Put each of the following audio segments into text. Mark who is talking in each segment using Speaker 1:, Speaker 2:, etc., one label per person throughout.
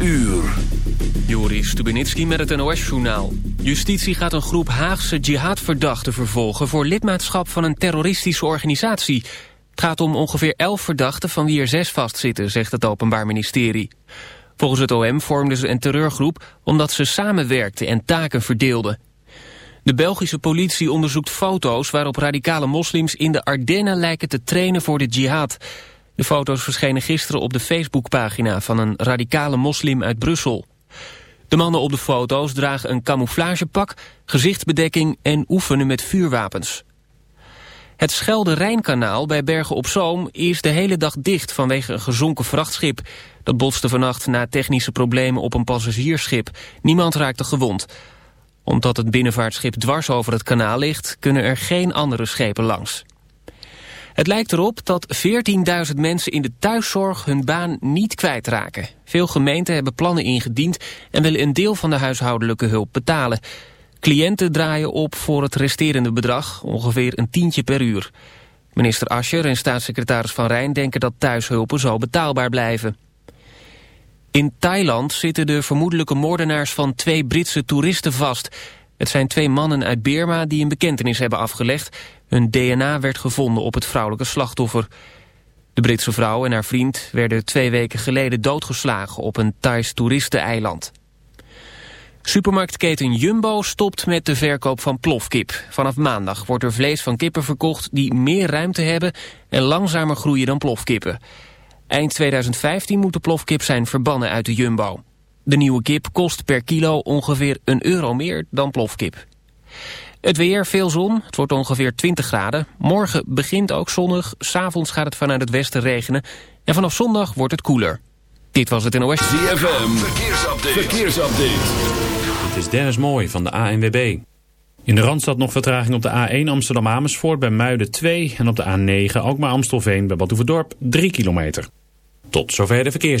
Speaker 1: uur.
Speaker 2: Joris Stubenitski met het NOS-journaal. Justitie gaat een groep Haagse jihadverdachten vervolgen... voor lidmaatschap van een terroristische organisatie. Het gaat om ongeveer elf verdachten van wie er zes vastzitten... zegt het Openbaar Ministerie. Volgens het OM vormden ze een terreurgroep... omdat ze samenwerkten en taken verdeelden. De Belgische politie onderzoekt foto's... waarop radicale moslims in de Ardennen lijken te trainen voor de jihad... De foto's verschenen gisteren op de Facebookpagina van een radicale moslim uit Brussel. De mannen op de foto's dragen een camouflagepak, gezichtsbedekking en oefenen met vuurwapens. Het Schelde-Rijnkanaal bij Bergen op Zoom is de hele dag dicht vanwege een gezonken vrachtschip. Dat botste vannacht na technische problemen op een passagiersschip. Niemand raakte gewond. Omdat het binnenvaartschip dwars over het kanaal ligt, kunnen er geen andere schepen langs. Het lijkt erop dat 14.000 mensen in de thuiszorg hun baan niet kwijtraken. Veel gemeenten hebben plannen ingediend en willen een deel van de huishoudelijke hulp betalen. Cliënten draaien op voor het resterende bedrag, ongeveer een tientje per uur. Minister Ascher en staatssecretaris Van Rijn denken dat thuishulpen zo betaalbaar blijven. In Thailand zitten de vermoedelijke moordenaars van twee Britse toeristen vast. Het zijn twee mannen uit Birma die een bekentenis hebben afgelegd. Hun DNA werd gevonden op het vrouwelijke slachtoffer. De Britse vrouw en haar vriend werden twee weken geleden doodgeslagen op een Thais toeristeneiland. Supermarktketen Jumbo stopt met de verkoop van plofkip. Vanaf maandag wordt er vlees van kippen verkocht die meer ruimte hebben en langzamer groeien dan plofkippen. Eind 2015 moet de plofkip zijn verbannen uit de Jumbo. De nieuwe kip kost per kilo ongeveer een euro meer dan plofkip. Het weer, veel zon, het wordt ongeveer 20 graden. Morgen begint ook zonnig, s'avonds gaat het vanuit het westen regenen... en vanaf zondag wordt het koeler. Dit was het NOS.
Speaker 1: ZFM, verkeersupdate. verkeersupdate.
Speaker 3: Dit is Dennis Mooij van de ANWB. In de Randstad nog vertraging op de A1 Amsterdam-Amersfoort bij Muiden 2... en op de A9 ook maar Amstelveen bij Badhoevedorp 3 kilometer. Tot zover de verkeers.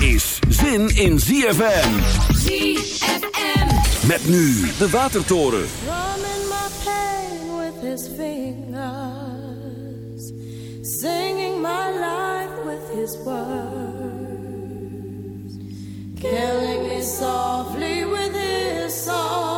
Speaker 4: Is zin in ZFM.
Speaker 5: ZFM.
Speaker 4: Met nu de Watertoren.
Speaker 6: Drumming my pain with his fingers. Singing my life with his words. Killing me softly with his song.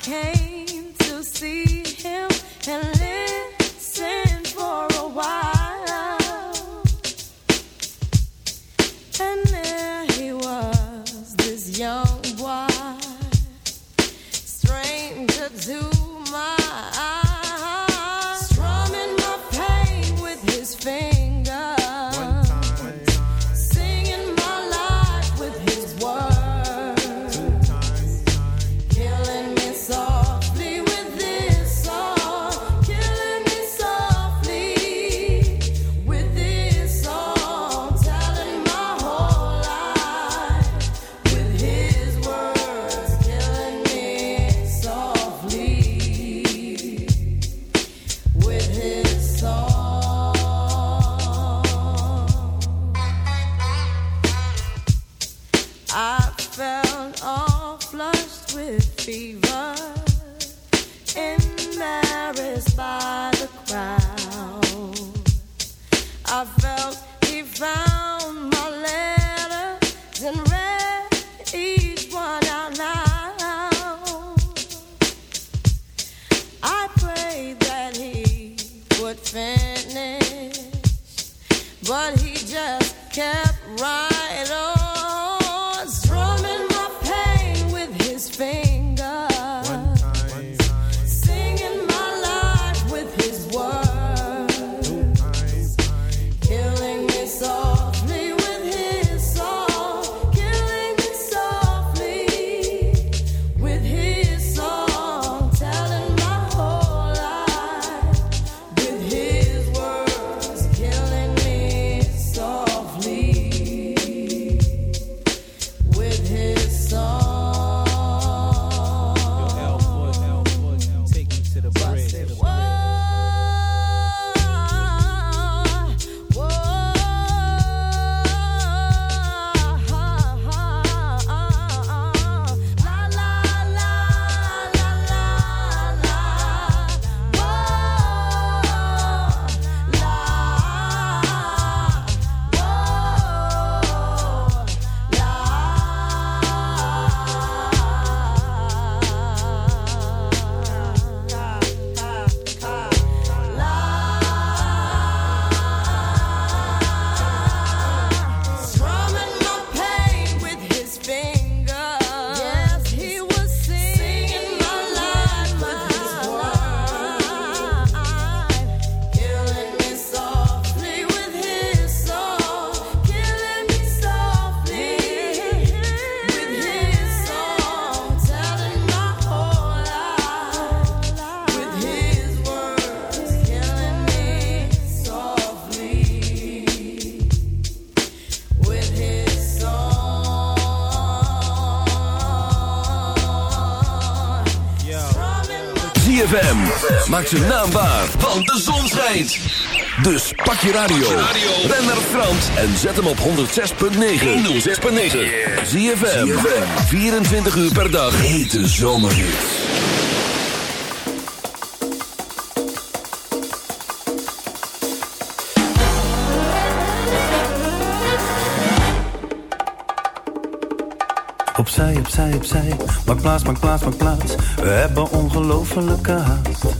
Speaker 6: okay. Maak zijn naam waar, want de zon schijnt. Dus pak je radio. Ben naar Frans en zet hem op 106.9. 106.9. ZFM. 24 uur per dag. Hete zomerhits.
Speaker 7: Opzij, opzij, opzij. Maak plaats, maak plaats, maak plaats. We hebben ongelofelijke haast.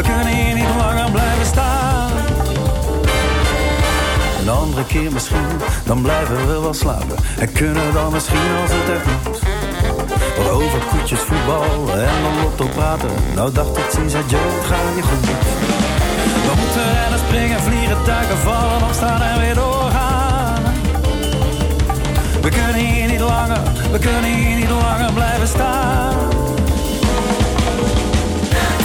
Speaker 7: We kunnen hier niet langer blijven staan. Een andere keer misschien, dan blijven we wel slapen. En kunnen dan misschien als het echt. Wat over koetjes, voetbal en de lotto praten. Nou dacht ik, ziens, adieu, het gaat je goed. We moeten rennen, springen, vliegen, duiken, vallen, opstaan en weer doorgaan. We kunnen hier niet langer, we kunnen hier niet langer blijven staan.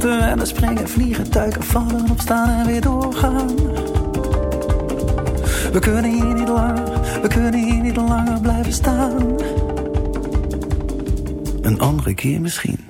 Speaker 7: We moeten rennen, springen, vliegen, duiken, vallen, opstaan en weer doorgaan. We kunnen hier niet langer, we kunnen hier niet langer blijven staan. Een andere keer misschien.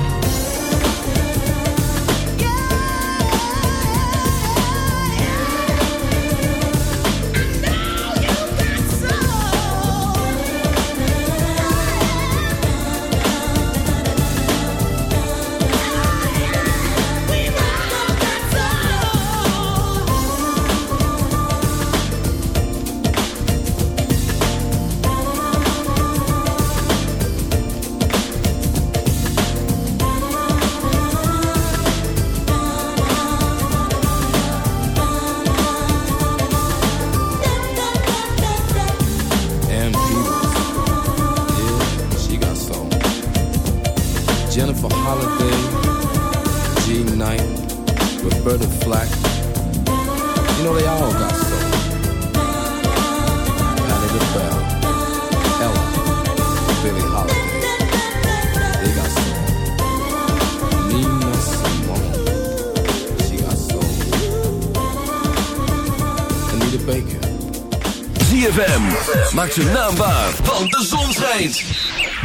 Speaker 4: Maak zijn naam waar, want de zon schijnt.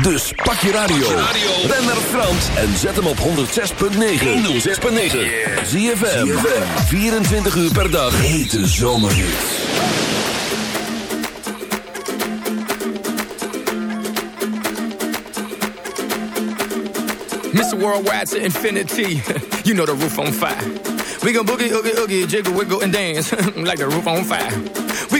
Speaker 4: Dus pak je radio. Ben naar Frans en zet hem op 106.9. 106.9. ZFM. 24 uur per dag. Hete zomerhits.
Speaker 8: Mr. Worldwide to infinity. you know the roof on fire. We gon' boogie, oogie, oogie, jiggle, wiggle, and dance like the roof on fire.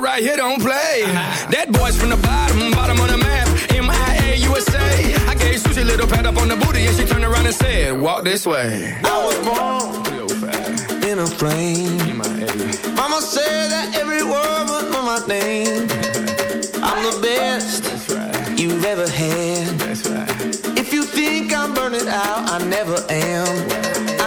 Speaker 8: Learn that this go right here don't play. That boy's from the bottom, bottom of the map. M-I-A, USA. I gave Susie a little pat up on the booty, and she turned around and said, Walk this way.
Speaker 9: I was born in a plane. Mama said that every word was on my name. I'm the best right. you've ever had. Right. If you think I'm burning out, I never am.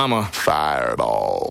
Speaker 9: I'm
Speaker 8: a fireball.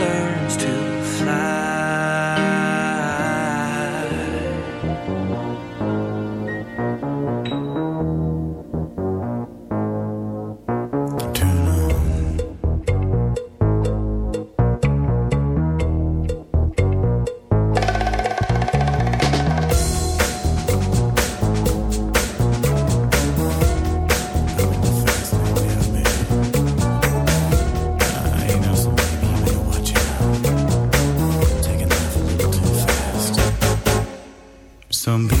Speaker 10: some people